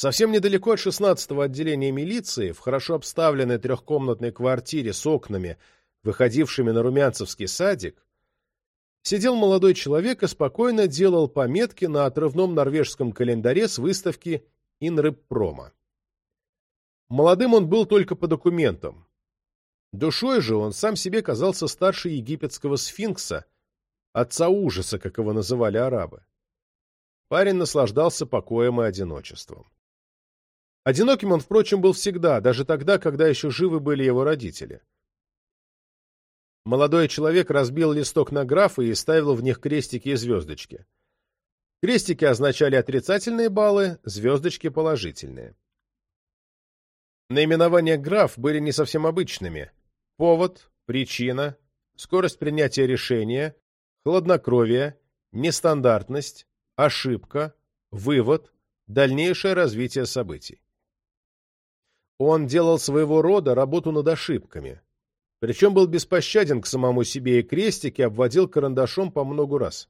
Совсем недалеко от 16-го отделения милиции, в хорошо обставленной трехкомнатной квартире с окнами, выходившими на Румянцевский садик, сидел молодой человек и спокойно делал пометки на отрывном норвежском календаре с выставки Инрыбпрома. Молодым он был только по документам. Душой же он сам себе казался старше египетского сфинкса, отца ужаса, как его называли арабы. Парень наслаждался покоем и одиночеством. Одиноким он, впрочем, был всегда, даже тогда, когда еще живы были его родители. Молодой человек разбил листок на графы и ставил в них крестики и звездочки. Крестики означали отрицательные баллы, звездочки — положительные. Наименования граф были не совсем обычными. Повод, причина, скорость принятия решения, хладнокровие, нестандартность, ошибка, вывод, дальнейшее развитие событий. Он делал своего рода работу над ошибками. Причем был беспощаден к самому себе и крестики обводил карандашом по многу раз.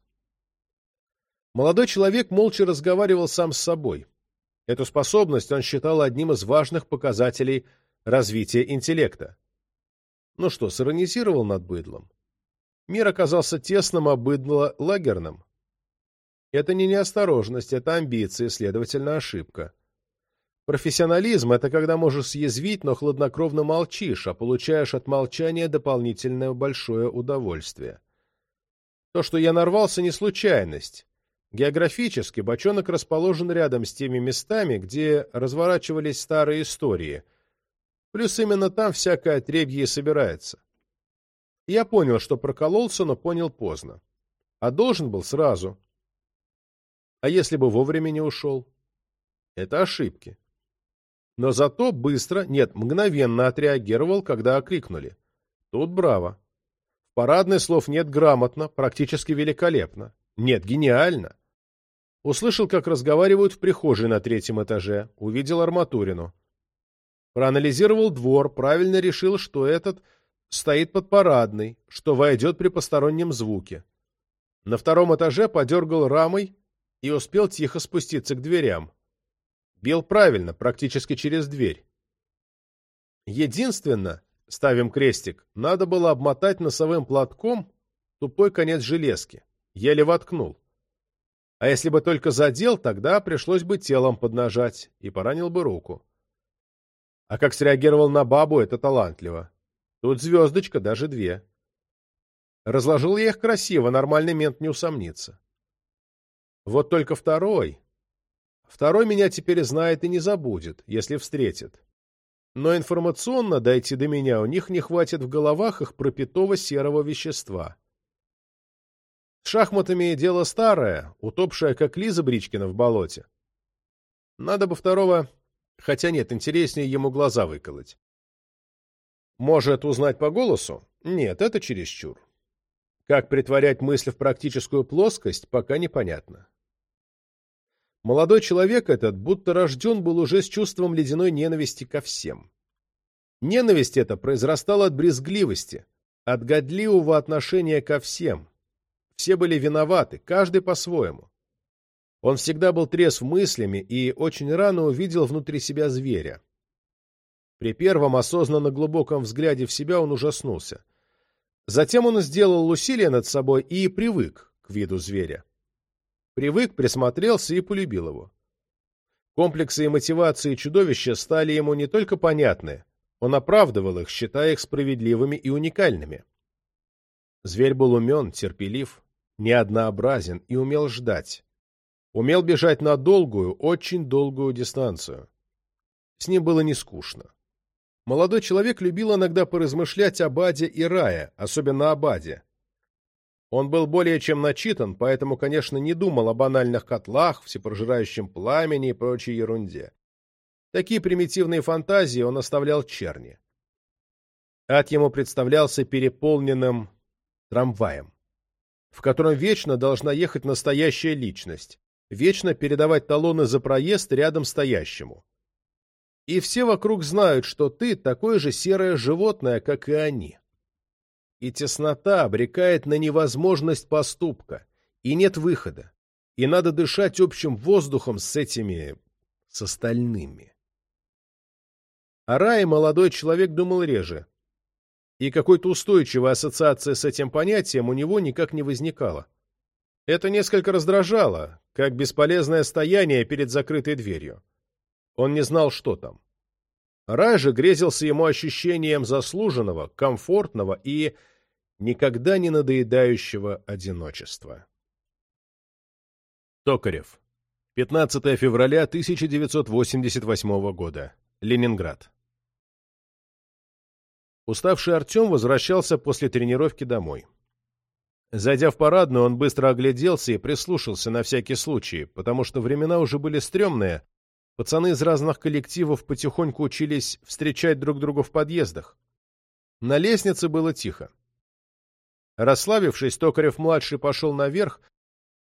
Молодой человек молча разговаривал сам с собой. Эту способность он считал одним из важных показателей развития интеллекта. Ну что, сиронизировал над быдлом? Мир оказался тесным, а быдло — лагерным. Это не неосторожность, это амбиции, следовательно, ошибка. Профессионализм — это когда можешь съязвить, но хладнокровно молчишь, а получаешь от молчания дополнительное большое удовольствие. То, что я нарвался, не случайность. Географически бочонок расположен рядом с теми местами, где разворачивались старые истории. Плюс именно там всякое отребье и собирается. Я понял, что прокололся, но понял поздно. А должен был сразу. А если бы вовремя не ушел? Это ошибки но зато быстро, нет, мгновенно отреагировал, когда окрикнули. Тут браво. В парадной слов нет грамотно, практически великолепно. Нет, гениально. Услышал, как разговаривают в прихожей на третьем этаже, увидел арматурину. Проанализировал двор, правильно решил, что этот стоит под парадной, что войдет при постороннем звуке. На втором этаже подергал рамой и успел тихо спуститься к дверям. Бил правильно, практически через дверь. Единственно, ставим крестик, надо было обмотать носовым платком тупой конец железки. Еле воткнул. А если бы только задел, тогда пришлось бы телом поднажать и поранил бы руку. А как среагировал на бабу, это талантливо. Тут звездочка, даже две. Разложил я их красиво, нормальный мент не усомнится. Вот только второй, Второй меня теперь знает и не забудет, если встретит. Но информационно дойти до меня у них не хватит в головах их пропитого серого вещества. С шахматами дело старое, утопшее, как Лиза Бричкина в болоте. Надо бы второго... Хотя нет, интереснее ему глаза выколоть. Может, узнать по голосу? Нет, это чересчур. Как притворять мысль в практическую плоскость, пока непонятно. Молодой человек этот будто рожден был уже с чувством ледяной ненависти ко всем. Ненависть эта произрастала от брезгливости, от годливого отношения ко всем. Все были виноваты, каждый по-своему. Он всегда был трезв мыслями и очень рано увидел внутри себя зверя. При первом осознанно глубоком взгляде в себя он ужаснулся. Затем он сделал усилие над собой и привык к виду зверя. Привык, присмотрелся и полюбил его. Комплексы и мотивации чудовища стали ему не только понятны, он оправдывал их, считая их справедливыми и уникальными. Зверь был умен, терпелив, неоднообразен и умел ждать. Умел бежать на долгую, очень долгую дистанцию. С ним было не скучно. Молодой человек любил иногда поразмышлять об Аде и Рае, особенно об Аде. Он был более чем начитан, поэтому, конечно, не думал о банальных котлах, всепрожирающем пламени и прочей ерунде. Такие примитивные фантазии он оставлял черни. Ад ему представлялся переполненным трамваем, в котором вечно должна ехать настоящая личность, вечно передавать талоны за проезд рядом стоящему. И все вокруг знают, что ты такое же серое животное, как и они и теснота обрекает на невозможность поступка, и нет выхода, и надо дышать общим воздухом с этими... с остальными. О рае молодой человек думал реже, и какой-то устойчивой ассоциации с этим понятием у него никак не возникало. Это несколько раздражало, как бесполезное стояние перед закрытой дверью. Он не знал, что там. Рай же грезился ему ощущением заслуженного, комфортного и никогда не надоедающего одиночества. Токарев. 15 февраля 1988 года. Ленинград. Уставший Артем возвращался после тренировки домой. Зайдя в парадную, он быстро огляделся и прислушался на всякий случай, потому что времена уже были стрёмные. Пацаны из разных коллективов потихоньку учились встречать друг друга в подъездах. На лестнице было тихо. Расслабившись, Токарев-младший пошел наверх,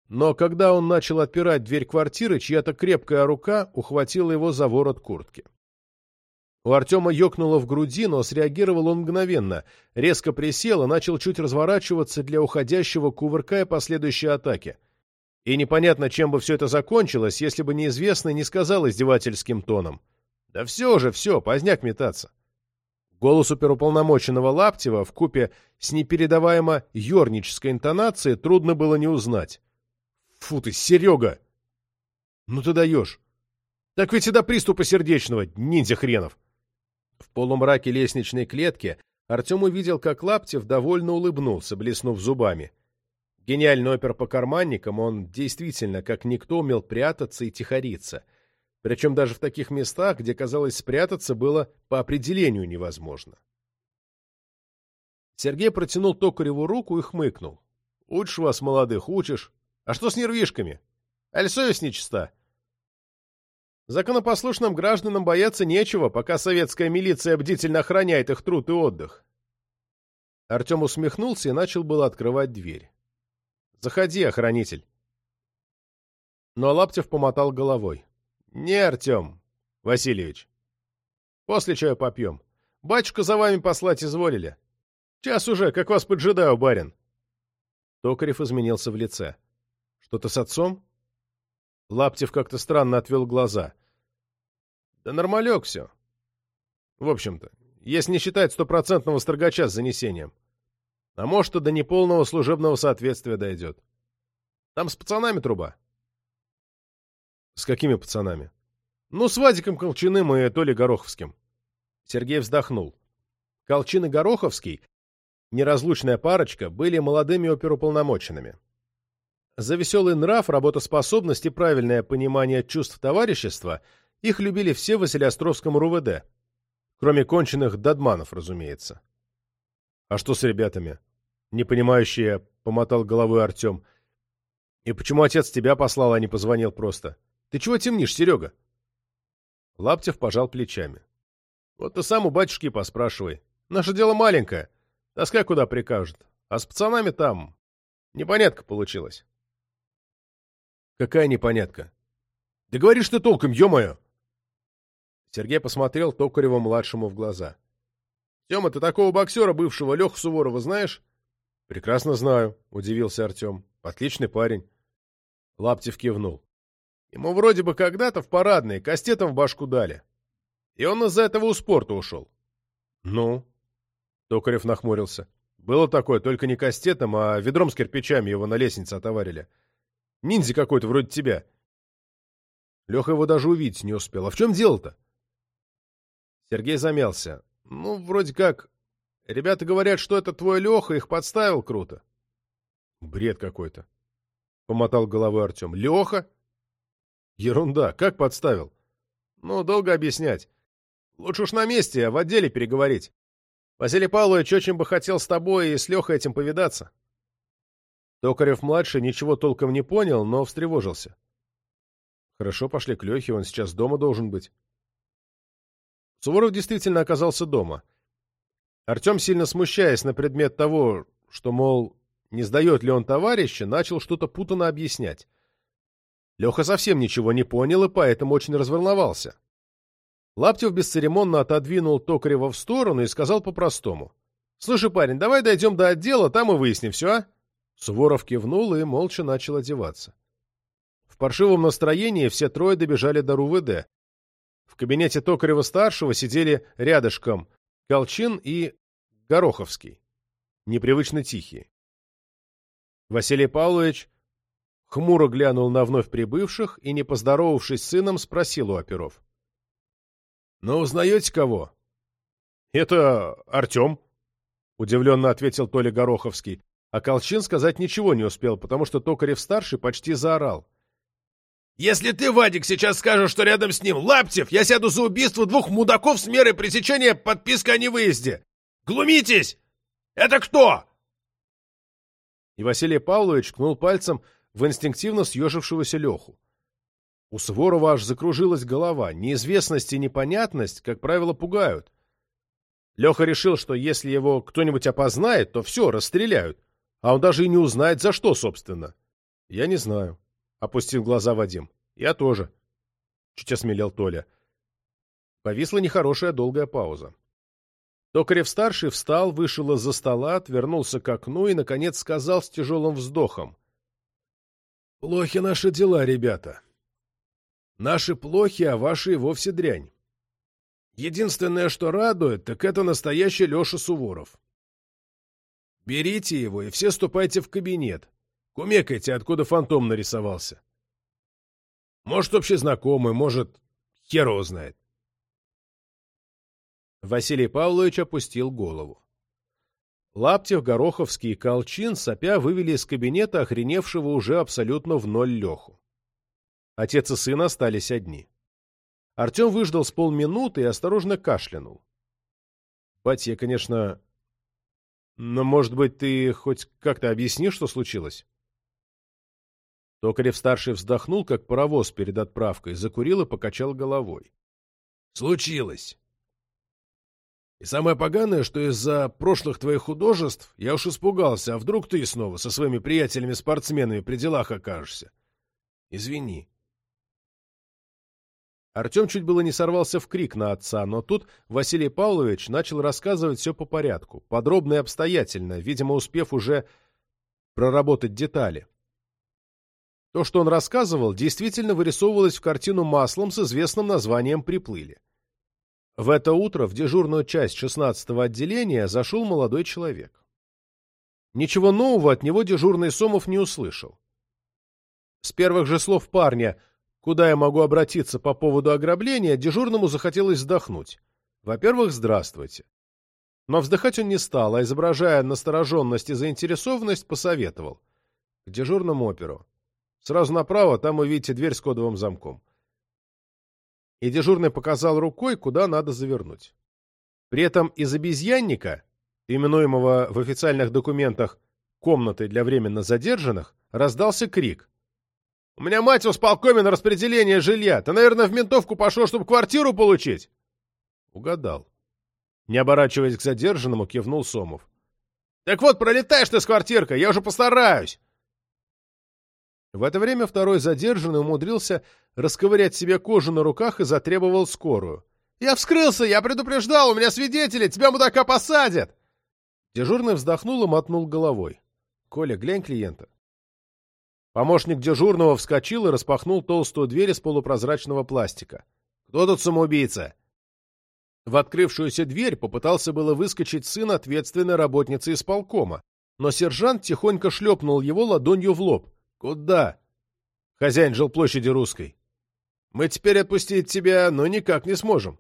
но когда он начал отпирать дверь квартиры, чья-то крепкая рука ухватила его за ворот куртки. У Артема ёкнуло в груди, но среагировал он мгновенно, резко присел и начал чуть разворачиваться для уходящего, кувыркая последующей атаки. И непонятно, чем бы все это закончилось, если бы неизвестный не сказал издевательским тоном. «Да все же, все, поздняк метаться». Голос оперуполномоченного Лаптева в купе с непередаваемо ёрнической интонацией трудно было не узнать. Фу ты, Серега! Ну ты даешь. Так ведь и до приступа сердечного, ниндзя хренов. В полумраке лестничной клетки Артем увидел, как Лаптев довольно улыбнулся, блеснув зубами. Гениальный опер по карманникам, он действительно, как никто, умел прятаться и тихориться. Причем даже в таких местах, где, казалось, спрятаться было по определению невозможно. Сергей протянул Токареву руку и хмыкнул. «Учишь вас, молодых, учишь. А что с нервишками? Аль совесть нечиста? Законопослушным гражданам бояться нечего, пока советская милиция бдительно охраняет их труд и отдых. Артем усмехнулся и начал было открывать дверь. «Заходи, охранитель». Но Лаптев помотал головой. «Не, Артем Васильевич. После чая попьем. Батюшка за вами послать изволили. Час уже, как вас поджидаю, барин». Токарев изменился в лице. Что-то с отцом? Лаптев как-то странно отвел глаза. Да нормалек все. В общем-то, если не считать стопроцентного строгача с занесением. А может, и до неполного служебного соответствия дойдет. Там с пацанами труба. С какими пацанами? Ну, с Вадиком Колчиным и Толей Гороховским. Сергей вздохнул. Колчин и Гороховский, неразлучная парочка, были молодыми оперуполномоченными. За веселый нрав, работоспособность и правильное понимание чувств товарищества их любили все в Василиостровском РУВД. Кроме конченых дадманов, разумеется. А что с ребятами? Непонимающие, помотал головой Артем. И почему отец тебя послал, а не позвонил просто? Ты чего темнишь, Серега? Лаптев пожал плечами. Вот ты сам у батюшки поспрашивай. Наше дело маленькое. Тоска куда прикажет. А с пацанами там... Непонятка получилась. Какая непонятка? Да говоришь ты толком, ё-моё! Сергей посмотрел Токареву-младшему в глаза. — Тёма, ты такого боксера бывшего, Леху Суворова, знаешь? — Прекрасно знаю, — удивился Артем. — Отличный парень. Лаптев кивнул. Ему вроде бы когда-то в парадной кастетом в башку дали. И он из-за этого у спорта ушел. — Ну? — Токарев нахмурился. — Было такое, только не кастетом, а ведром с кирпичами его на лестнице отоварили. — Ниндзя какой-то вроде тебя. Леха его даже увидеть не успел. А в чем дело-то? Сергей замялся. Ну, вроде как... Ребята говорят, что это твой Леха их подставил круто. Бред какой-то. Помотал головой Артем. Леха? Ерунда. Как подставил? Ну, долго объяснять. Лучше уж на месте, а в отделе переговорить. Василий Павлович очень бы хотел с тобой и с Лехой этим повидаться. Токарев-младший ничего толком не понял, но встревожился. Хорошо, пошли к Лехе, он сейчас дома должен быть. Суворов действительно оказался дома. Артем, сильно смущаясь на предмет того, что, мол, не сдает ли он товарища, начал что-то путано объяснять. Леха совсем ничего не понял и поэтому очень разволновался. Лаптев бесцеремонно отодвинул Токарева в сторону и сказал по-простому. — Слушай, парень, давай дойдем до отдела, там и выясним все, а? Суворов кивнул и молча начал одеваться. В паршивом настроении все трое добежали до РУВД, В кабинете Токарева-старшего сидели рядышком Колчин и Гороховский, непривычно тихие. Василий Павлович хмуро глянул на вновь прибывших и, не поздоровавшись с сыном, спросил у оперов. — Ну, узнаете кого? — Это Артем, — удивленно ответил Толя Гороховский, а Колчин сказать ничего не успел, потому что Токарев-старший почти заорал. — Если ты, Вадик, сейчас скажешь, что рядом с ним Лаптев, я сяду за убийство двух мудаков с мерой пресечения подписка о невыезде! Глумитесь! Это кто? И Василий Павлович ткнул пальцем в инстинктивно съежившегося Леху. У Суворова аж закружилась голова. Неизвестность и непонятность, как правило, пугают. Леха решил, что если его кто-нибудь опознает, то все, расстреляют. А он даже и не узнает, за что, собственно. Я не знаю. Опустил глаза Вадим. Я тоже. Чуть осмелел Толя. Повисла нехорошая долгая пауза. Токарев-старший встал, вышел из-за стола, отвернулся к окну и, наконец, сказал с тяжелым вздохом. — Плохи наши дела, ребята. Наши плохи, а ваши и вовсе дрянь. Единственное, что радует, так это настоящий Леша Суворов. Берите его и все ступайте в кабинет. Кумекайте, откуда фантом нарисовался. Может, общий знакомый, может, хер его знает. Василий Павлович опустил голову. Лаптев, Гороховский и Колчин сопя вывели из кабинета охреневшего уже абсолютно в ноль Леху. Отец и сын остались одни. Артем выждал с полминуты и осторожно кашлянул. — Батя, конечно... Но, может быть, ты хоть как-то объяснишь, что случилось? Токарев-старший вздохнул, как паровоз перед отправкой, закурил и покачал головой. — Случилось. И самое поганое, что из-за прошлых твоих художеств я уж испугался, а вдруг ты снова со своими приятелями-спортсменами при делах окажешься. Извини. Артем чуть было не сорвался в крик на отца, но тут Василий Павлович начал рассказывать все по порядку, подробно и обстоятельно, видимо, успев уже проработать детали. То, что он рассказывал, действительно вырисовывалось в картину маслом с известным названием «Приплыли». В это утро в дежурную часть 16-го отделения зашел молодой человек. Ничего нового от него дежурный Сомов не услышал. С первых же слов парня «Куда я могу обратиться по поводу ограбления?» дежурному захотелось вздохнуть. Во-первых, здравствуйте. Но вздыхать он не стал, а, изображая настороженность и заинтересованность, посоветовал. К дежурному оперу. Сразу направо, там увидите дверь с кодовым замком и дежурный показал рукой, куда надо завернуть. При этом из обезьянника, именуемого в официальных документах комнатой для временно задержанных, раздался крик. «У меня мать в сполкоме на распределение жилья! Ты, наверное, в ментовку пошел, чтобы квартиру получить?» Угадал. Не оборачиваясь к задержанному, кивнул Сомов. «Так вот, пролетаешь ты с квартиркой, я уже постараюсь!» В это время второй задержанный умудрился расковырять себе кожу на руках и затребовал скорую. «Я вскрылся! Я предупреждал! У меня свидетели! Тебя, мудака, посадят!» Дежурный вздохнул и мотнул головой. «Коля, глянь клиента». Помощник дежурного вскочил и распахнул толстую дверь из полупрозрачного пластика. «Кто тут самоубийца?» В открывшуюся дверь попытался было выскочить сын ответственной работницы исполкома, но сержант тихонько шлепнул его ладонью в лоб. «Куда?» «Хозяин жилплощади русской». «Мы теперь отпустить тебя, но никак не сможем».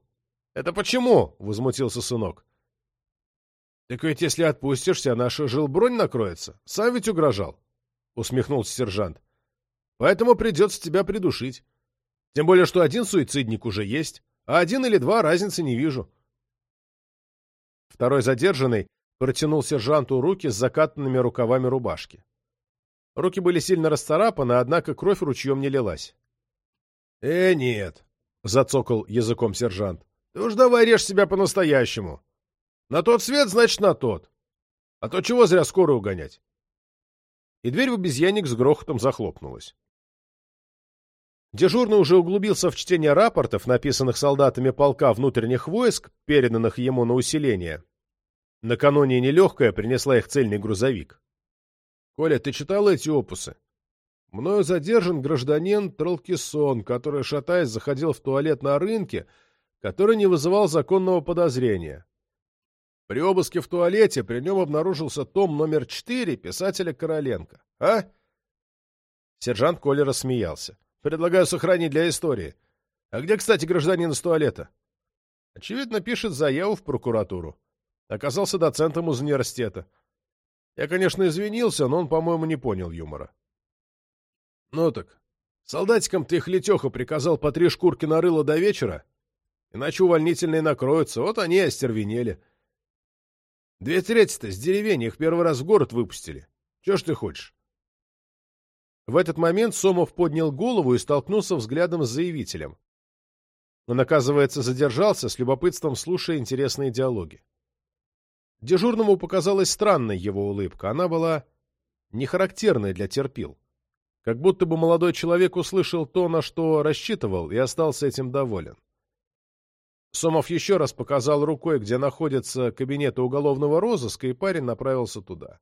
«Это почему?» — возмутился сынок. «Так ведь если отпустишься, наша жилбронь накроется. Сам ведь угрожал», — усмехнулся сержант. «Поэтому придется тебя придушить. Тем более, что один суицидник уже есть, а один или два разницы не вижу». Второй задержанный протянул сержанту руки с закатанными рукавами рубашки. Руки были сильно расцарапаны, однако кровь ручьем не лилась. — Э, нет, — зацокал языком сержант. — Ты уж давай режь себя по-настоящему. На тот свет, значит, на тот. А то чего зря скорую угонять? И дверь в обезьянник с грохотом захлопнулась. Дежурный уже углубился в чтение рапортов, написанных солдатами полка внутренних войск, переданных ему на усиление. Накануне нелегкая принесла их цельный грузовик. Коля, ты читал эти опусы? Мною задержан гражданин Тролкисон, который, шатаясь, заходил в туалет на рынке, который не вызывал законного подозрения. При обыске в туалете при нем обнаружился том номер 4 писателя Короленко. А? Сержант Коля рассмеялся. Предлагаю сохранить для истории. А где, кстати, гражданин из туалета? Очевидно, пишет заяву в прокуратуру. Оказался доцентом из университета. Я, конечно, извинился, но он, по-моему, не понял юмора. Ну так, солдатикам ты их летеха приказал по три шкурки на рыло до вечера, иначе увольнительные накроются, вот они и остервенели. Две трети-то с деревень, их первый раз в город выпустили. Чего ж ты хочешь? В этот момент Сомов поднял голову и столкнулся взглядом с заявителем. Он, оказывается, задержался, с любопытством слушая интересные диалоги. Дежурному показалась странной его улыбка. Она была нехарактерной для терпил. Как будто бы молодой человек услышал то, на что рассчитывал, и остался этим доволен. Сомов еще раз показал рукой, где находится кабинет уголовного розыска, и парень направился туда.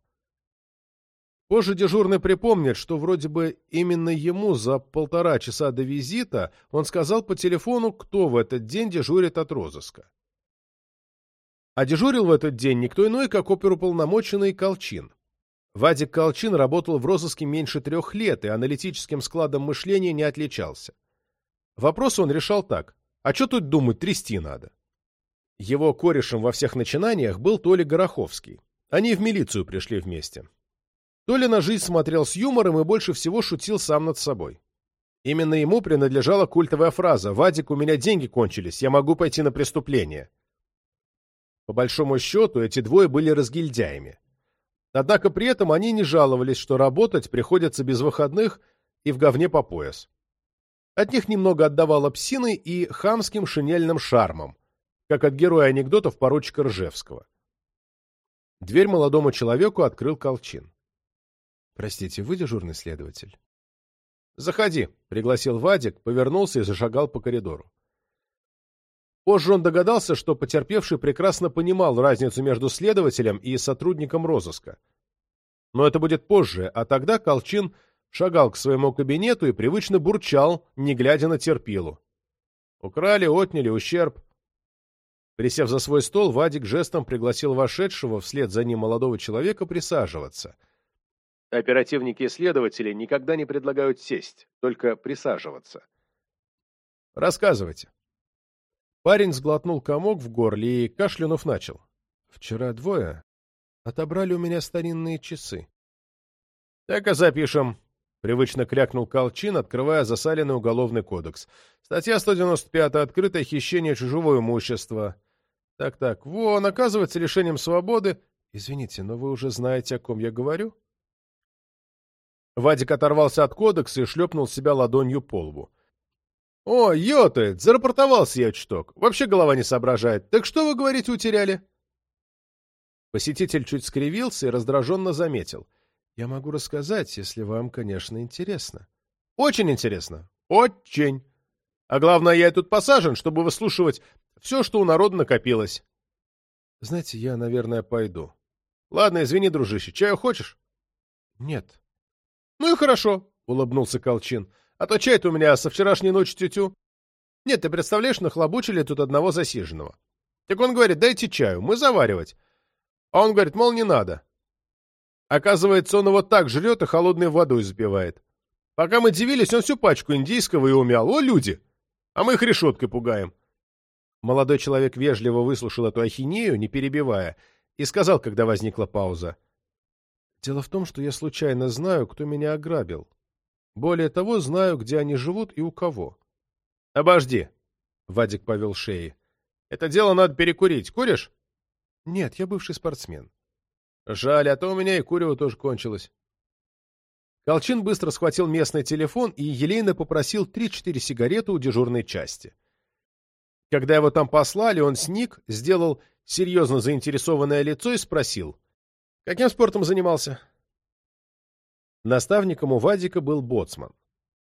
Позже дежурный припомнит, что вроде бы именно ему за полтора часа до визита он сказал по телефону, кто в этот день дежурит от розыска. А дежурил в этот день никто иной, как оперуполномоченный Колчин. Вадик Колчин работал в розыске меньше трех лет и аналитическим складом мышления не отличался. Вопрос он решал так. А что тут думать, трясти надо? Его корешем во всех начинаниях был Толя Гороховский. Они в милицию пришли вместе. Толя на жизнь смотрел с юмором и больше всего шутил сам над собой. Именно ему принадлежала культовая фраза «Вадик, у меня деньги кончились, я могу пойти на преступление». По большому счету, эти двое были разгильдяями. Однако при этом они не жаловались, что работать приходится без выходных и в говне по пояс. От них немного отдавало псиной и хамским шинельным шармом, как от героя анекдотов поручика Ржевского. Дверь молодому человеку открыл Колчин. «Простите, вы дежурный следователь?» «Заходи», — пригласил Вадик, повернулся и зашагал по коридору. Позже он догадался, что потерпевший прекрасно понимал разницу между следователем и сотрудником розыска. Но это будет позже, а тогда Колчин шагал к своему кабинету и привычно бурчал, не глядя на терпилу. Украли, отняли, ущерб. Присев за свой стол, Вадик жестом пригласил вошедшего вслед за ним молодого человека присаживаться — Оперативники и следователи никогда не предлагают сесть, только присаживаться. Рассказывайте. Парень сглотнул комок в горле и, кашлянув, начал. Вчера двое отобрали у меня старинные часы. Так и запишем. Привычно крякнул Колчин, открывая засаленный уголовный кодекс. Статья 195 «Открытое хищение чужого имущества». Так-так, вон, оказывается лишением свободы. Извините, но вы уже знаете, о ком я говорю? Вадик оторвался от кодекса и шлепнул себя ладонью по лбу. «О, йотает! Зарапортовался я чуток. Вообще голова не соображает. Так что, вы говорите, утеряли?» Посетитель чуть скривился и раздраженно заметил. «Я могу рассказать, если вам, конечно, интересно». «Очень интересно. Очень. А главное, я тут посажен, чтобы выслушивать все, что у народа накопилось». «Знаете, я, наверное, пойду». «Ладно, извини, дружище. Чаю хочешь?» «Нет», «Ну и хорошо», — улыбнулся Колчин. «А то чай-то у меня со вчерашней ночи тютю». «Нет, ты представляешь, нахлобучили тут одного засиженного». Так он говорит, дайте чаю, мы заваривать. А он говорит, мол, не надо. Оказывается, он его так жрет и холодной водой запивает. Пока мы дивились, он всю пачку индийского и умял. О, люди! А мы их решеткой пугаем. Молодой человек вежливо выслушал эту ахинею, не перебивая, и сказал, когда возникла пауза. Дело в том, что я случайно знаю, кто меня ограбил. Более того, знаю, где они живут и у кого. — Обожди, — Вадик повел шеи. — Это дело надо перекурить. Куришь? — Нет, я бывший спортсмен. — Жаль, а то у меня и курево тоже кончилось. Колчин быстро схватил местный телефон и елейно попросил три-четыре сигареты у дежурной части. Когда его там послали, он сник, сделал серьезно заинтересованное лицо и спросил — Каким спортом занимался? Наставником у Вадика был боцман.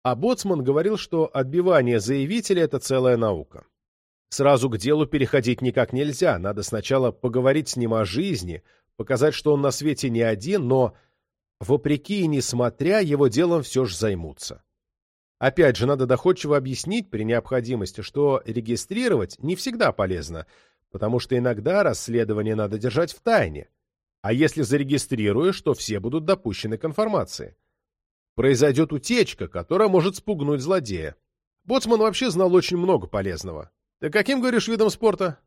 А боцман говорил, что отбивание заявителя — это целая наука. Сразу к делу переходить никак нельзя, надо сначала поговорить с ним о жизни, показать, что он на свете не один, но вопреки и несмотря, его делом все же займутся. Опять же, надо доходчиво объяснить при необходимости, что регистрировать не всегда полезно, потому что иногда расследование надо держать в тайне. А если зарегистрируешь, то все будут допущены к информации. Произойдет утечка, которая может спугнуть злодея. Боцман вообще знал очень много полезного. Ты каким, говоришь, видом спорта?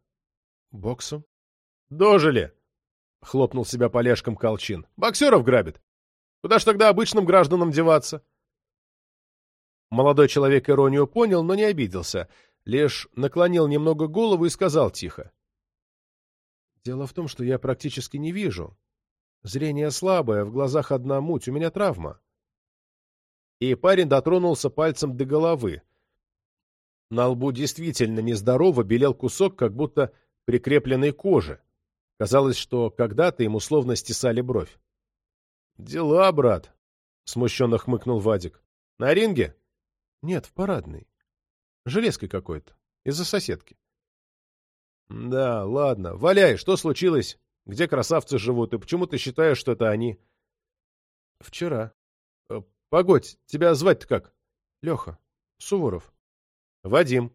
Боксом. Дожили! Хлопнул себя полежком Колчин. Боксеров грабит. Куда ж тогда обычным гражданам деваться? Молодой человек иронию понял, но не обиделся, лишь наклонил немного голову и сказал тихо. «Дело в том, что я практически не вижу. Зрение слабое, в глазах одна муть, у меня травма». И парень дотронулся пальцем до головы. На лбу действительно нездорово белел кусок, как будто прикрепленной кожи. Казалось, что когда-то ему словно стесали бровь. «Дела, брат», — смущенно хмыкнул Вадик. «На ринге?» Нет, в парадной. Железкой какой-то. Из-за соседки. Да, ладно. Валяй, что случилось? Где красавцы живут, и почему ты считаешь, что это они? Вчера. Погодь, тебя звать-то как? Леха. Суворов. Вадим.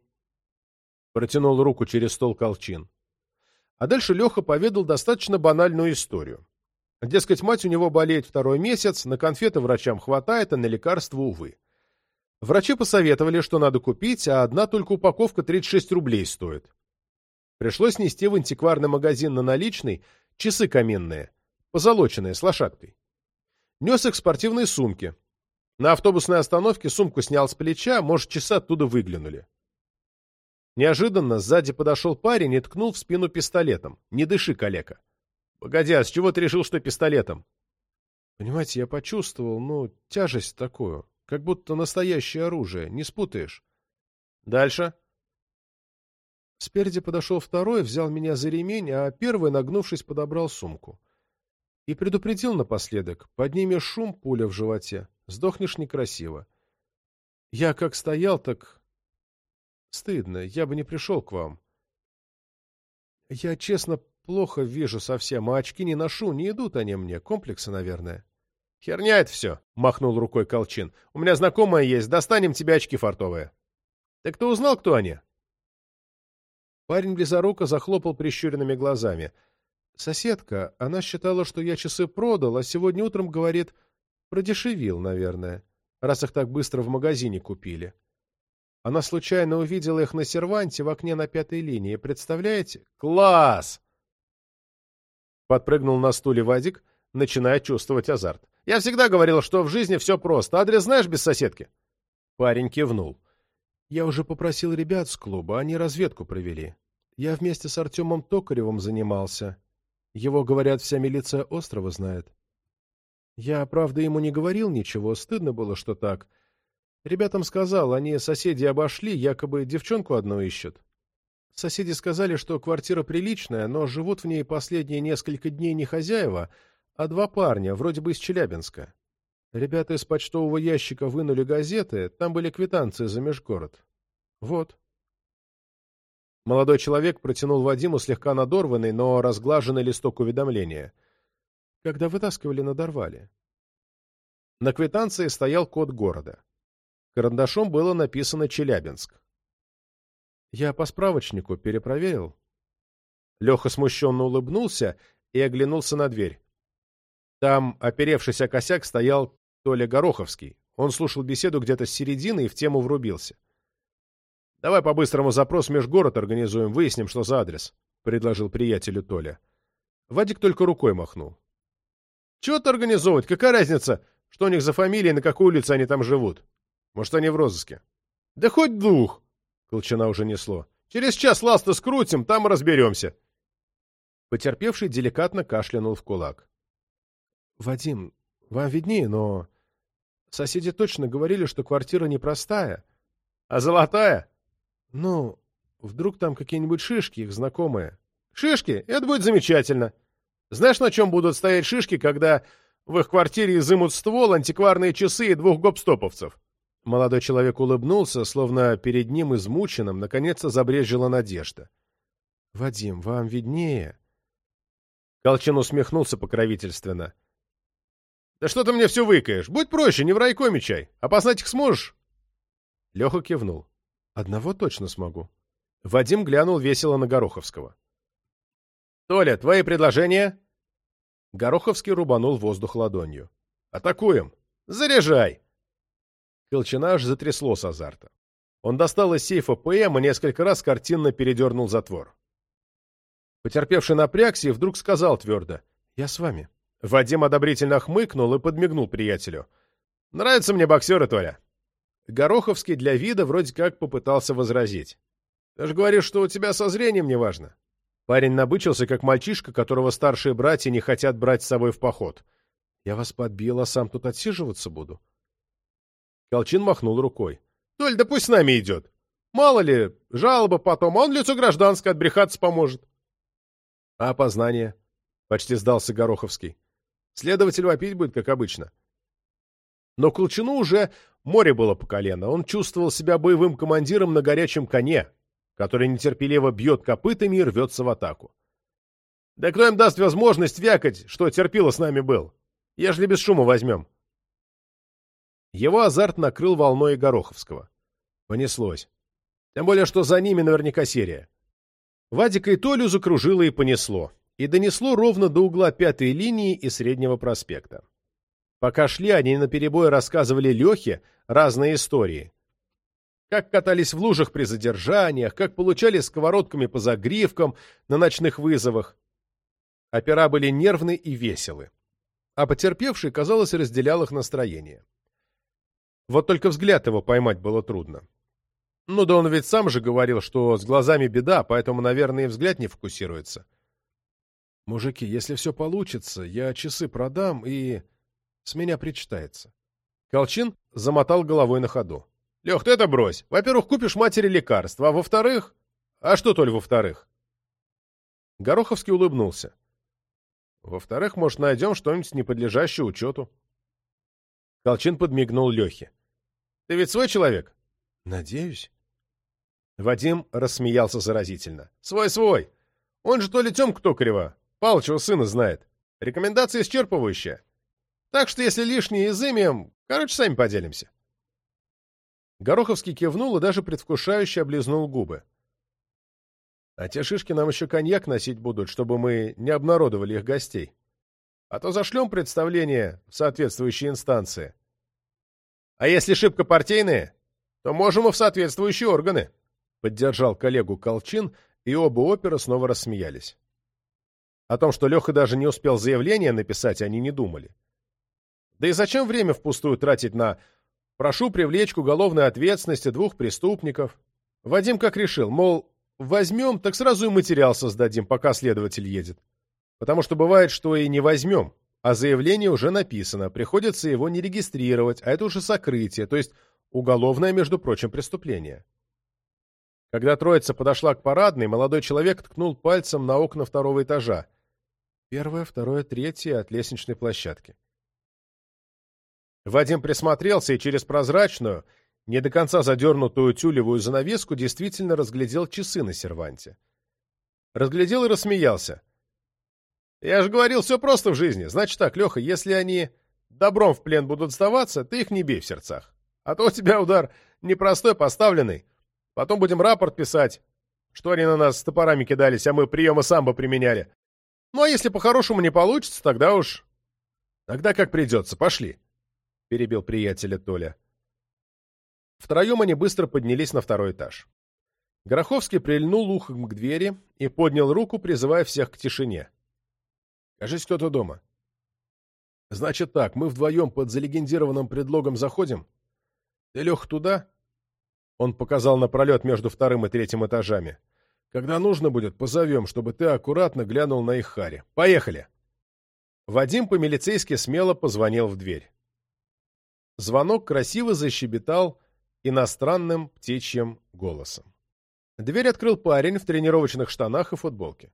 Протянул руку через стол Колчин. А дальше Леха поведал достаточно банальную историю. Дескать, мать у него болеет второй месяц, на конфеты врачам хватает, а на лекарства, увы. Врачи посоветовали, что надо купить, а одна только упаковка 36 рублей стоит. Пришлось нести в антикварный магазин на наличный часы каменные, позолоченные, с лошадкой. Нес их в спортивной сумке. На автобусной остановке сумку снял с плеча, может, часы оттуда выглянули. Неожиданно сзади подошел парень и ткнул в спину пистолетом. «Не дыши, калека!» «Погоди, а с чего ты решил, что пистолетом?» «Понимаете, я почувствовал, ну, тяжесть такую. Как будто настоящее оружие, не спутаешь. Дальше. Спереди подошел второй, взял меня за ремень, а первый, нагнувшись, подобрал сумку. И предупредил напоследок, поднимешь шум, пуля в животе, сдохнешь некрасиво. Я как стоял, так... Стыдно, я бы не пришел к вам. Я, честно, плохо вижу совсем, а очки не ношу, не идут они мне, комплексы, наверное. — Херня это все, — махнул рукой Колчин. — У меня знакомая есть, достанем тебе очки фартовые. — Так ты узнал, кто они? Парень близоруко захлопал прищуренными глазами. Соседка, она считала, что я часы продал, а сегодня утром, говорит, продешевил, наверное, раз их так быстро в магазине купили. Она случайно увидела их на серванте в окне на пятой линии, представляете? Класс! Подпрыгнул на стуле Вадик, начиная чувствовать азарт. Я всегда говорил, что в жизни все просто. Адрес знаешь без соседки?» Парень кивнул. «Я уже попросил ребят с клуба, они разведку провели. Я вместе с Артемом Токаревым занимался. Его, говорят, вся милиция острова знает. Я, правда, ему не говорил ничего, стыдно было, что так. Ребятам сказал, они соседи обошли, якобы девчонку одну ищут. Соседи сказали, что квартира приличная, но живут в ней последние несколько дней не хозяева, а два парня, вроде бы из Челябинска. Ребята из почтового ящика вынули газеты, там были квитанции за межгород. Вот. Молодой человек протянул Вадиму слегка надорванный, но разглаженный листок уведомления. Когда вытаскивали, надорвали. На квитанции стоял код города. Карандашом было написано «Челябинск». Я по справочнику перепроверил. Леха смущенно улыбнулся и оглянулся на дверь. Там, оперевшись косяк, стоял Толя Гороховский. Он слушал беседу где-то с середины и в тему врубился. «Давай по-быстрому запрос межгород организуем, выясним, что за адрес», — предложил приятелю Толя. Вадик только рукой махнул. «Чего-то организовывать, какая разница, что у них за фамилия и на какой улице они там живут? Может, они в розыске?» «Да хоть двух!» — Колчана уже несло. «Через час ласта скрутим, там и разберемся!» Потерпевший деликатно кашлянул в кулак. Вадим, вам виднее, но... Соседи точно говорили, что квартира непростая. А золотая? Ну, вдруг там какие-нибудь шишки, их знакомые. Шишки? Это будет замечательно. Знаешь, на чем будут стоять шишки, когда в их квартире изымут ствол, антикварные часы и двух гопстоповцев? Молодой человек улыбнулся, словно перед ним измученным, наконец-то забрежила надежда. — Вадим, вам виднее. Колчин усмехнулся покровительственно. — Да что ты мне все выкаешь? Будь проще, не в райкоме чай. Опознать их сможешь? Леха кивнул. Одного точно смогу. Вадим глянул весело на Гороховского. «Толя, твои предложения?» Гороховский рубанул воздух ладонью. «Атакуем! Заряжай!» Колчана аж затрясло с азарта. Он достал из сейфа ПМ и несколько раз картинно передернул затвор. Потерпевший напрягся и вдруг сказал твердо «Я с вами». Вадим одобрительно хмыкнул и подмигнул приятелю. «Нравятся мне боксеры, Толя». Гороховский для вида вроде как попытался возразить. «Ты же говоришь, что у тебя со зрением неважно». Парень набычился, как мальчишка, которого старшие братья не хотят брать с собой в поход. «Я вас подбил, а сам тут отсиживаться буду». Колчин махнул рукой. «Толь, да пусть с нами идет. Мало ли, жалоба потом, а он лицо гражданское, отбрехаться поможет». «А опознание?» — почти сдался Гороховский. «Следователь вопить будет, как обычно». Но Колчину уже море было по колено. Он чувствовал себя боевым командиром на горячем коне, который нетерпеливо бьет копытами и рвется в атаку. «Да кто им даст возможность вякать, что терпило с нами был? Ежели без шума возьмем». Его азарт накрыл волной Гороховского. Понеслось. Тем более, что за ними наверняка серия. Вадика и Толю закружило и понесло. И донесло ровно до угла пятой линии и Среднего проспекта. Пока шли, они наперебой рассказывали Лехе разные истории, как катались в лужах при задержаниях, как получали сковородками по загривкам на ночных вызовах. Опера были нервны и веселы. А потерпевший, казалось, разделял их настроение. Вот только взгляд его поймать было трудно. Ну да он ведь сам же говорил, что с глазами беда, поэтому, наверное, и взгляд не фокусируется. Мужики, если все получится, я часы продам и... С меня причитается. Колчин замотал головой на ходу. Лех, ты это брось. Во-первых, купишь матери лекарства, а во-вторых... А что, Толь, во-вторых? Гороховский улыбнулся. Во-вторых, может, найдем что-нибудь не подлежащее учету. Колчин подмигнул Лехе. Ты ведь свой человек? Надеюсь. Вадим рассмеялся заразительно. Свой-свой. Он же то ли Тёмка Токарева, Палычева сына знает. Рекомендация исчерпывающая. Так что, если лишнее изымем, короче, сами поделимся. Гороховский кивнул и даже предвкушающе облизнул губы. А те шишки нам еще коньяк носить будут, чтобы мы не обнародовали их гостей. А то зашлем представление в соответствующие инстанции. А если шибко партийные, то можем и в соответствующие органы, — поддержал коллегу Колчин, и оба опера снова рассмеялись. О том, что Леха даже не успел заявление написать, они не думали. Да и зачем время впустую тратить на Прошу привлечь к уголовной ответственности двух преступников. Вадим как решил, мол, возьмем, так сразу и материал создадим, пока следователь едет. Потому что бывает, что и не возьмем, а заявление уже написано, приходится его не регистрировать, а это уже сокрытие, то есть уголовное, между прочим, преступление. Когда троица подошла к парадной, молодой человек ткнул пальцем на окна второго этажа. Первое, второе, третье от лестничной площадки. Вадим присмотрелся и через прозрачную, не до конца задернутую тюлевую занавеску действительно разглядел часы на серванте. Разглядел и рассмеялся. «Я же говорил, все просто в жизни. Значит так, Леха, если они добром в плен будут сдаваться, ты их не бей в сердцах. А то у тебя удар непростой, поставленный. Потом будем рапорт писать, что они на нас с топорами кидались, а мы приемы самбо применяли. Ну а если по-хорошему не получится, тогда уж... Тогда как придется. Пошли». — перебил приятеля Толя. Втроем они быстро поднялись на второй этаж. Гороховский прильнул ухом к двери и поднял руку, призывая всех к тишине. «Кажись, кто-то дома». «Значит так, мы вдвоем под залегендированным предлогом заходим? Ты, Лех, туда?» Он показал на пролет между вторым и третьим этажами. «Когда нужно будет, позовем, чтобы ты аккуратно глянул на их харе. Поехали!» Вадим по-милицейски смело позвонил в дверь. Звонок красиво защебетал иностранным птичьим голосом. Дверь открыл парень в тренировочных штанах и футболке.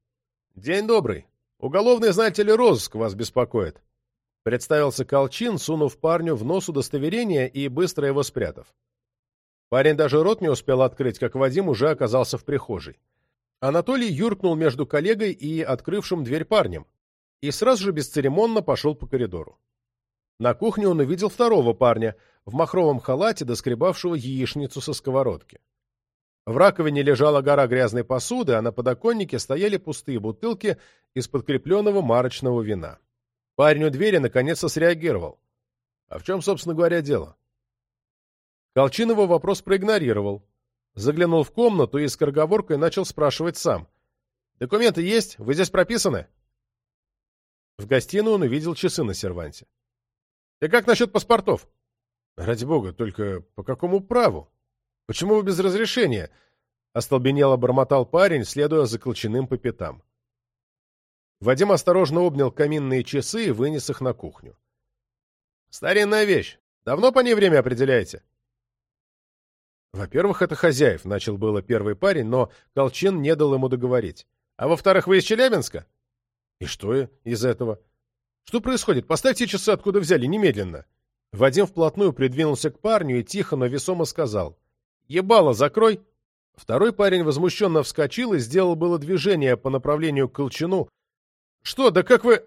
«День добрый. Уголовный, знаете ли, розыск вас беспокоит». Представился Колчин, сунув парню в нос удостоверение и быстро его спрятав. Парень даже рот не успел открыть, как Вадим уже оказался в прихожей. Анатолий юркнул между коллегой и открывшим дверь парнем и сразу же бесцеремонно пошел по коридору. На кухне он увидел второго парня в махровом халате, доскребавшего яичницу со сковородки. В раковине лежала гора грязной посуды, а на подоконнике стояли пустые бутылки из подкрепленного марочного вина. Парень у двери наконец-то среагировал. А в чем, собственно говоря, дело? Колчинова вопрос проигнорировал. Заглянул в комнату и с скороговоркой начал спрашивать сам. «Документы есть? Вы здесь прописаны?» В гостиную он увидел часы на серванте. «И как насчет паспортов?» «Ради бога, только по какому праву? Почему вы без разрешения?» Остолбенело бормотал парень, следуя за Колчиным по пятам. Вадим осторожно обнял каминные часы и вынес их на кухню. «Старинная вещь. Давно по ней время определяете?» «Во-первых, это хозяев», — начал было первый парень, но Колчин не дал ему договорить. «А во-вторых, вы из Челябинска?» «И что из этого?» «Что происходит? Поставьте часы, откуда взяли, немедленно!» Вадим вплотную придвинулся к парню и тихо, но весомо сказал. «Ебало, закрой!» Второй парень возмущенно вскочил и сделал было движение по направлению к Колчину. «Что, да как вы...»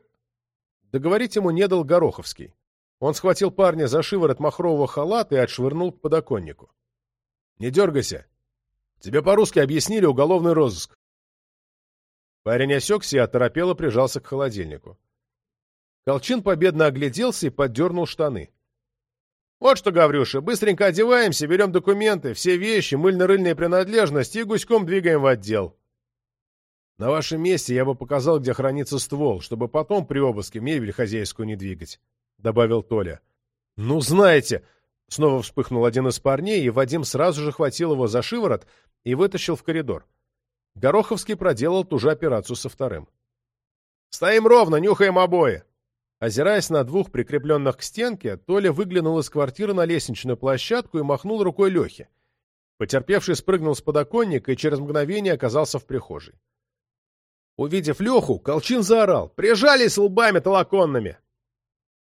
Договорить ему не дал Гороховский. Он схватил парня за шиворот махрового халата и отшвырнул к подоконнику. Не дергайся. Тебе по-русски объяснили уголовный розыск. Парень осекся и оторопело прижался к холодильнику. Колчин победно огляделся и поддернул штаны. «Вот что, Гаврюша, быстренько одеваемся, берем документы, все вещи, мыльно-рыльные принадлежности и гуськом двигаем в отдел. На вашем месте я бы показал, где хранится ствол, чтобы потом при обыске мебель хозяйскую не двигать», — добавил Толя. «Ну, знаете...» Снова вспыхнул один из парней, и Вадим сразу же хватил его за шиворот и вытащил в коридор. Гороховский проделал ту же операцию со вторым. «Стоим ровно, нюхаем обои!» Озираясь на двух прикрепленных к стенке, Толя выглянул из квартиры на лестничную площадку и махнул рукой Лехе. Потерпевший спрыгнул с подоконника и через мгновение оказался в прихожей. Увидев Леху, Колчин заорал «Прижались лбами толоконными!»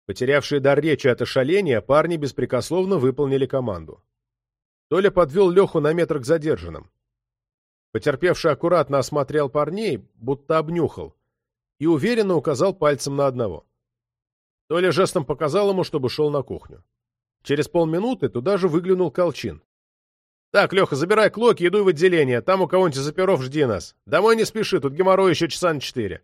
Потерявшие дар речи от ошаления, парни беспрекословно выполнили команду. Толя подвел Леху на метр к задержанным. Потерпевший аккуратно осмотрел парней, будто обнюхал, и уверенно указал пальцем на одного. Толя жестом показал ему, чтобы шел на кухню. Через полминуты туда же выглянул Колчин. «Так, Леха, забирай клоки иду в отделение. Там у кого-нибудь из оперов жди нас. Домой не спеши, тут геморрой еще часа на четыре».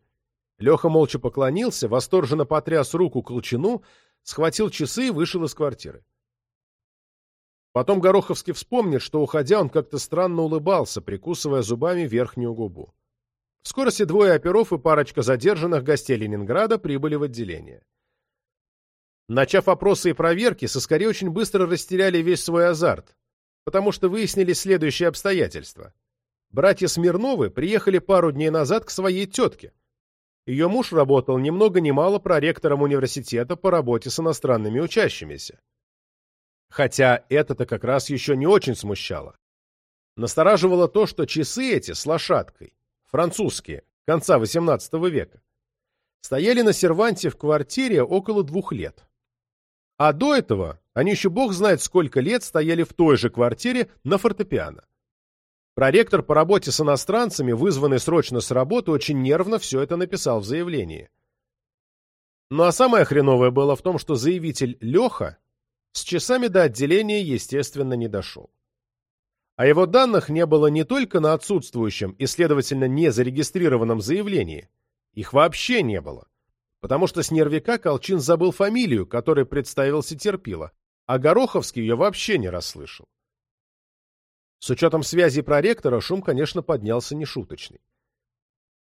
Леха молча поклонился, восторженно потряс руку Колчину, схватил часы и вышел из квартиры. Потом Гороховский вспомнит, что, уходя, он как-то странно улыбался, прикусывая зубами верхнюю губу. В скорости двое оперов и парочка задержанных гостей Ленинграда прибыли в отделение. Начав опросы и проверки, соскари очень быстро растеряли весь свой азарт, потому что выяснили следующие обстоятельства. Братья Смирновы приехали пару дней назад к своей тетке, ее муж работал ни много ни мало проректором университета по работе с иностранными учащимися. Хотя это-то как раз еще не очень смущало. Настораживало то, что часы эти с лошадкой, французские, конца XVIII века, стояли на серванте в квартире около двух лет. А до этого они еще бог знает сколько лет стояли в той же квартире на фортепиано. Проректор по работе с иностранцами, вызванный срочно с работы, очень нервно все это написал в заявлении. Ну а самое хреновое было в том, что заявитель Леха с часами до отделения, естественно, не дошел. А его данных не было не только на отсутствующем и, следовательно, не зарегистрированном заявлении. Их вообще не было. Потому что с нервика Колчин забыл фамилию, которой представился Терпила, а Гороховский ее вообще не расслышал. С учетом связи проректора шум, конечно, поднялся нешуточный.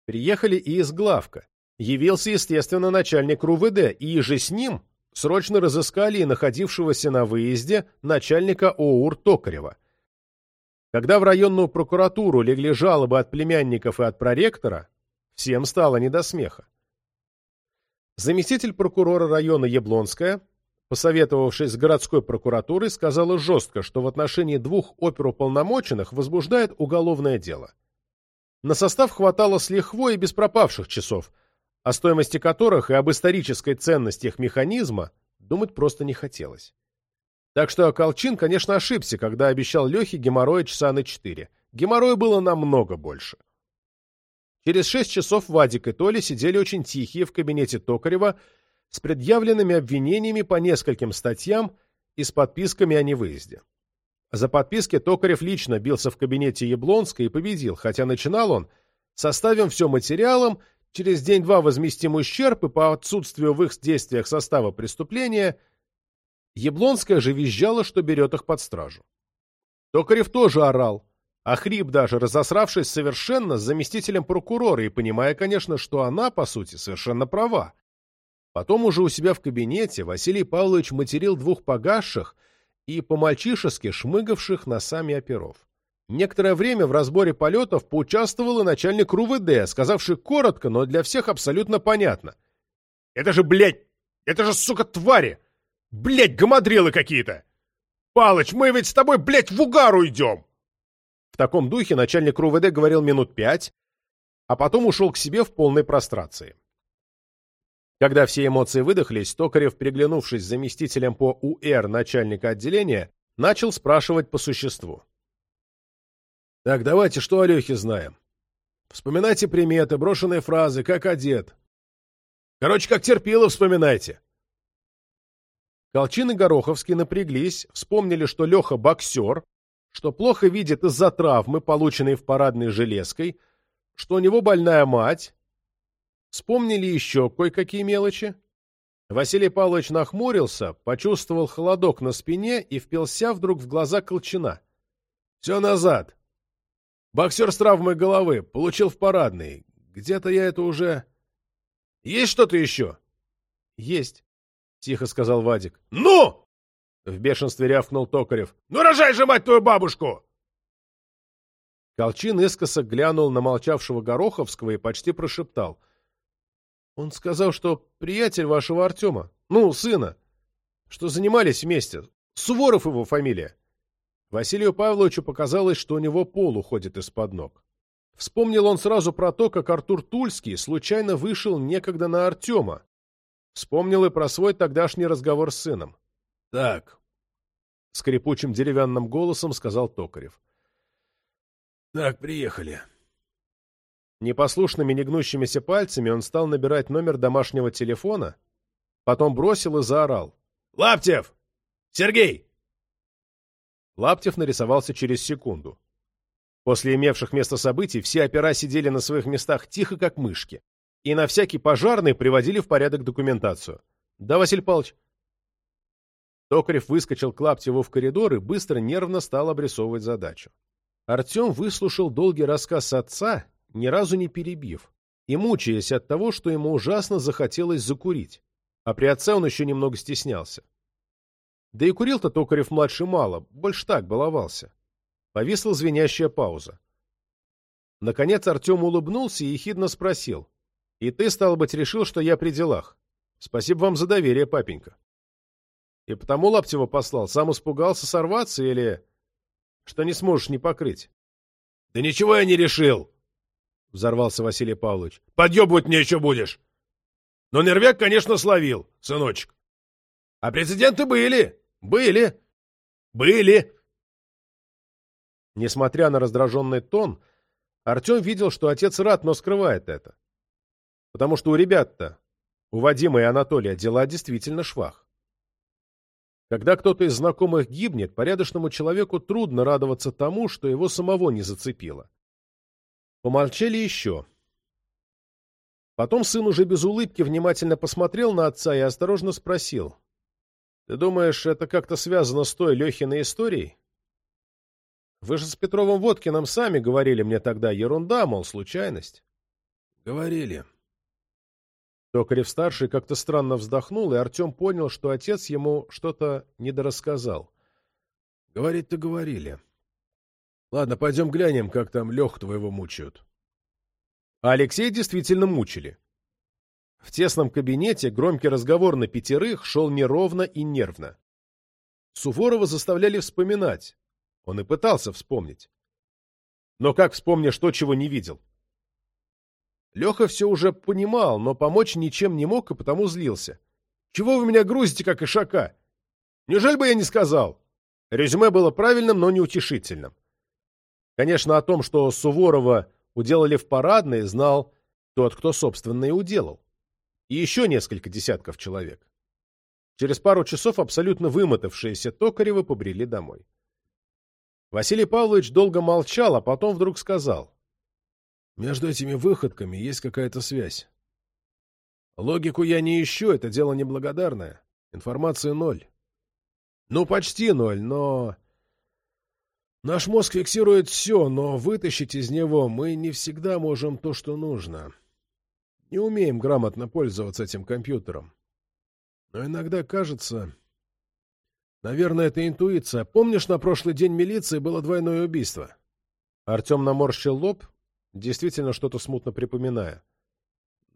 Приехали и из главка. Явился, естественно, начальник РУВД, и же с ним срочно разыскали и находившегося на выезде начальника ОУР Токарева. Когда в районную прокуратуру легли жалобы от племянников и от проректора, всем стало не до смеха. Заместитель прокурора района Яблонская посоветовавшись с городской прокуратурой, сказала жестко, что в отношении двух оперуполномоченных возбуждает уголовное дело. На состав хватало с лихвой и без пропавших часов, о стоимости которых и об исторической ценности их механизма думать просто не хотелось. Так что Колчин, конечно, ошибся, когда обещал Лехе геморроя часа на четыре. Геморроя было намного больше. Через шесть часов Вадик и Толя сидели очень тихие в кабинете Токарева, с предъявленными обвинениями по нескольким статьям и с подписками о невыезде. За подписки Токарев лично бился в кабинете Яблонска и победил, хотя начинал он «Составим все материалом, через день-два возместим ущерб и по отсутствию в их действиях состава преступления» Яблонская же визжала, что берет их под стражу. Токарев тоже орал, а Хрип даже, разосравшись совершенно с заместителем прокурора и понимая, конечно, что она, по сути, совершенно права. Потом уже у себя в кабинете Василий Павлович материл двух погасших и по-мальчишески шмыгавших носами оперов. Некоторое время в разборе полетов поучаствовал и начальник РУВД, сказавший коротко, но для всех абсолютно понятно. «Это же, блядь, это же, сука, твари! Блядь, гамадрилы какие-то! Палыч, мы ведь с тобой, блядь, в угару идем!» Таком духе начальник РУВД говорил минут пять, а потом ушел к себе в полной прострации. Когда все эмоции выдохлись, Токарев, приглянувшись с заместителем по УР начальника отделения, начал спрашивать по существу. «Так, давайте, что о Лехе знаем? Вспоминайте приметы, брошенные фразы, как одет. Короче, как терпило вспоминайте». Колчин и Гороховский напряглись, вспомнили, что Леха боксер, что плохо видит из-за травмы, полученной в парадной железкой, что у него больная мать, Вспомнили еще кое-какие мелочи. Василий Павлович нахмурился, почувствовал холодок на спине и впился вдруг в глаза Колчина. «Все назад. Боксер с травмой головы. Получил в парадной. Где-то я это уже... Есть что-то еще?» «Есть», — тихо сказал Вадик. «Ну!» — в бешенстве рявкнул Токарев. «Ну, рожай же, мать твою бабушку!» Колчин искоса глянул на молчавшего Гороховского и почти прошептал. Он сказал, что приятель вашего Артема, ну, сына, что занимались вместе. Суворов его фамилия. Василию Павловичу показалось, что у него пол уходит из-под ног. Вспомнил он сразу про то, как Артур Тульский случайно вышел некогда на Артема. Вспомнил и про свой тогдашний разговор с сыном. — Так, — скрипучим деревянным голосом сказал Токарев. — Так, приехали. — Непослушными негнущимися пальцами он стал набирать номер домашнего телефона, потом бросил и заорал. «Лаптев! Сергей!» Лаптев нарисовался через секунду. После имевших место событий все опера сидели на своих местах тихо, как мышки, и на всякий пожарный приводили в порядок документацию. «Да, Василий Павлович?» Токарев выскочил к Лаптеву в коридор и быстро нервно стал обрисовывать задачу. Артем выслушал долгий рассказ отца ни разу не перебив, и мучаясь от того, что ему ужасно захотелось закурить, а при отце он еще немного стеснялся. Да и курил-то Токарев-младший мало, больше так баловался. Повисла звенящая пауза. Наконец Артем улыбнулся и ехидно спросил. «И ты, стал быть, решил, что я при делах. Спасибо вам за доверие, папенька». И потому Лаптева послал, сам испугался сорваться или... что не сможешь не покрыть. «Да ничего я не решил!» — взорвался Василий Павлович. — Подъебывать мне еще будешь! Но нервяк, конечно, словил, сыночек. А прецеденты были, были, были. Несмотря на раздраженный тон, Артем видел, что отец рад, но скрывает это. Потому что у ребят-то, у Вадима и Анатолия, дела действительно швах. Когда кто-то из знакомых гибнет, порядочному человеку трудно радоваться тому, что его самого не зацепило. Помолчали еще. Потом сын уже без улыбки внимательно посмотрел на отца и осторожно спросил. «Ты думаешь, это как-то связано с той Лехиной историей? Вы же с Петровым Водкиным сами говорили мне тогда, ерунда, мол, случайность». «Говорили». Токарев-старший как-то странно вздохнул, и Артем понял, что отец ему что-то недорассказал. «Говорить-то говорили. Ладно, пойдем глянем, как там Лех твоего мучают. А Алексея действительно мучили. В тесном кабинете громкий разговор на пятерых шел неровно и нервно. Суворова заставляли вспоминать. Он и пытался вспомнить. Но как вспомнишь то, чего не видел? Леха все уже понимал, но помочь ничем не мог и потому злился. «Чего вы меня грузите, как ишака? Неужели бы я не сказал?» Резюме было правильным, но неутешительным. Конечно, о том, что Суворова уделали в парадной, знал тот, кто, собственно, и уделал. и еще несколько десятков человек. Через пару часов абсолютно вымотавшиеся Токаревы побрели домой. Василий Павлович долго молчал, а потом вдруг сказал. «Между этими выходками есть какая-то связь. Логику я не ищу, это дело неблагодарное. Информации ноль. Ну, почти ноль, но... Наш мозг фиксирует все, но вытащить из него мы не всегда можем то, что нужно. Не умеем грамотно пользоваться этим компьютером. Но иногда кажется... Наверное, это интуиция. Помнишь, на прошлый день милиции было двойное убийство? Артем наморщил лоб, действительно что-то смутно припоминая.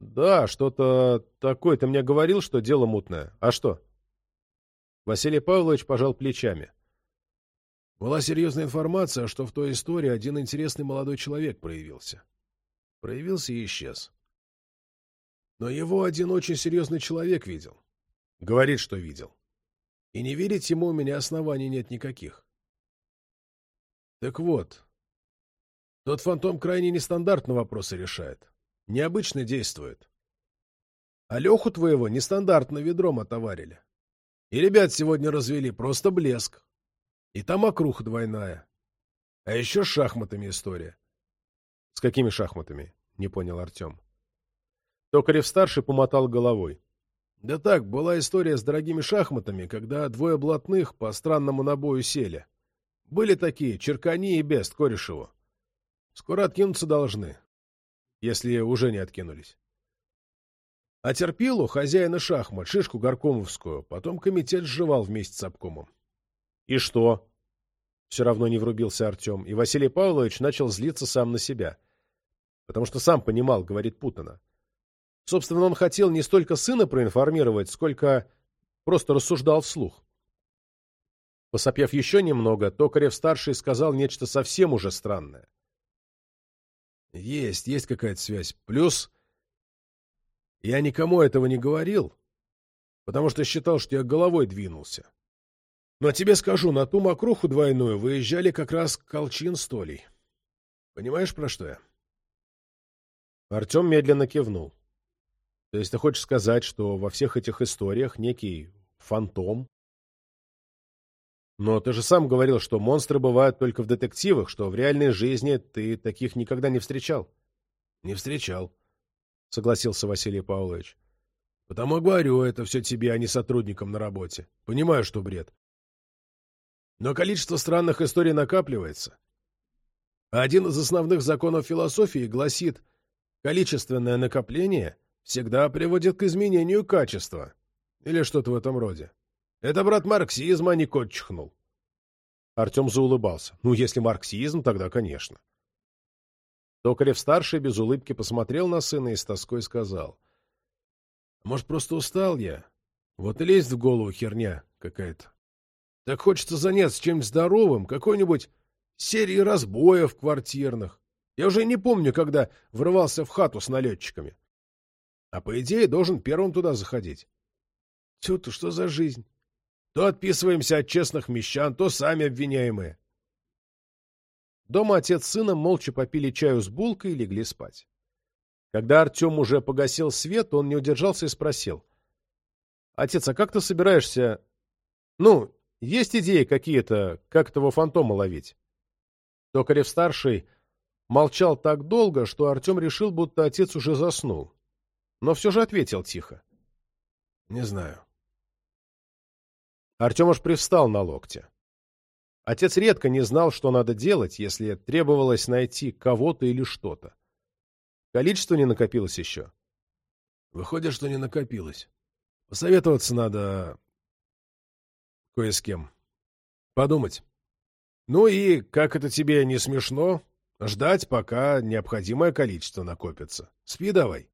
Да, что-то такое. Ты мне говорил, что дело мутное. А что? Василий Павлович пожал плечами. Была серьезная информация, что в той истории один интересный молодой человек проявился. Проявился и исчез. Но его один очень серьезный человек видел. Говорит, что видел. И не верить ему у меня оснований нет никаких. Так вот, тот фантом крайне нестандартно вопросы решает. Необычно действует. А Леху твоего нестандартно ведром отоварили. И ребят сегодня развели просто блеск. И там окруха двойная. А еще с шахматами история. — С какими шахматами? — не понял Артем. Токарев-старший помотал головой. Да так, была история с дорогими шахматами, когда двое блатных по странному набою сели. Были такие, Черкани и Бест, Корешеву. Скоро откинуться должны, если уже не откинулись. А терпилу хозяина шахмат, шишку горкомовскую, потом комитет сживал вместе с обкомом. И что? Все равно не врубился Артем, и Василий Павлович начал злиться сам на себя. Потому что сам понимал, говорит Путина. Собственно, он хотел не столько сына проинформировать, сколько просто рассуждал вслух. Посопев еще немного, Токарев-старший сказал нечто совсем уже странное. Есть, есть какая-то связь. Плюс я никому этого не говорил, потому что считал, что я головой двинулся. Но тебе скажу, на ту мокруху двойную выезжали как раз Колчин с. Понимаешь, про что я? Артем медленно кивнул. То есть ты хочешь сказать, что во всех этих историях некий фантом? Но ты же сам говорил, что монстры бывают только в детективах, что в реальной жизни ты таких никогда не встречал. — Не встречал, — согласился Василий Павлович. — Потому говорю это все тебе, а не сотрудникам на работе. Понимаю, что бред. Но количество странных историй накапливается. Один из основных законов философии гласит, количественное накопление всегда приводит к изменению качества. Или что-то в этом роде. Это брат марксизма, а не кот чихнул. Артем заулыбался. Ну, если марксизм, тогда конечно. Токарев-старший без улыбки посмотрел на сына и с тоской сказал. Может, просто устал я? Вот и лезть в голову херня какая-то. Так хочется заняться чем-нибудь здоровым, какой-нибудь серии разбоев квартирных. Я уже не помню, когда врывался в хату с налетчиками. А по идее должен первым туда заходить. Тю-то что за жизнь? То отписываемся от честных мещан, то сами обвиняемые. Дома отец с сыном молча попили чаю с булкой и легли спать. Когда Артем уже погасил свет, он не удержался и спросил. — Отец, а как ты собираешься... Ну, есть идеи какие-то, как этого фантома ловить? Токарев-старший молчал так долго, что Артем решил, будто отец уже заснул но все же ответил тихо. — Не знаю. Артем аж привстал на локте. Отец редко не знал, что надо делать, если требовалось найти кого-то или что-то. Количество не накопилось еще. Выходит, что не накопилось. Посоветоваться надо кое с кем. Подумать. Ну и, как это тебе не смешно, ждать, пока необходимое количество накопится. Спи давай.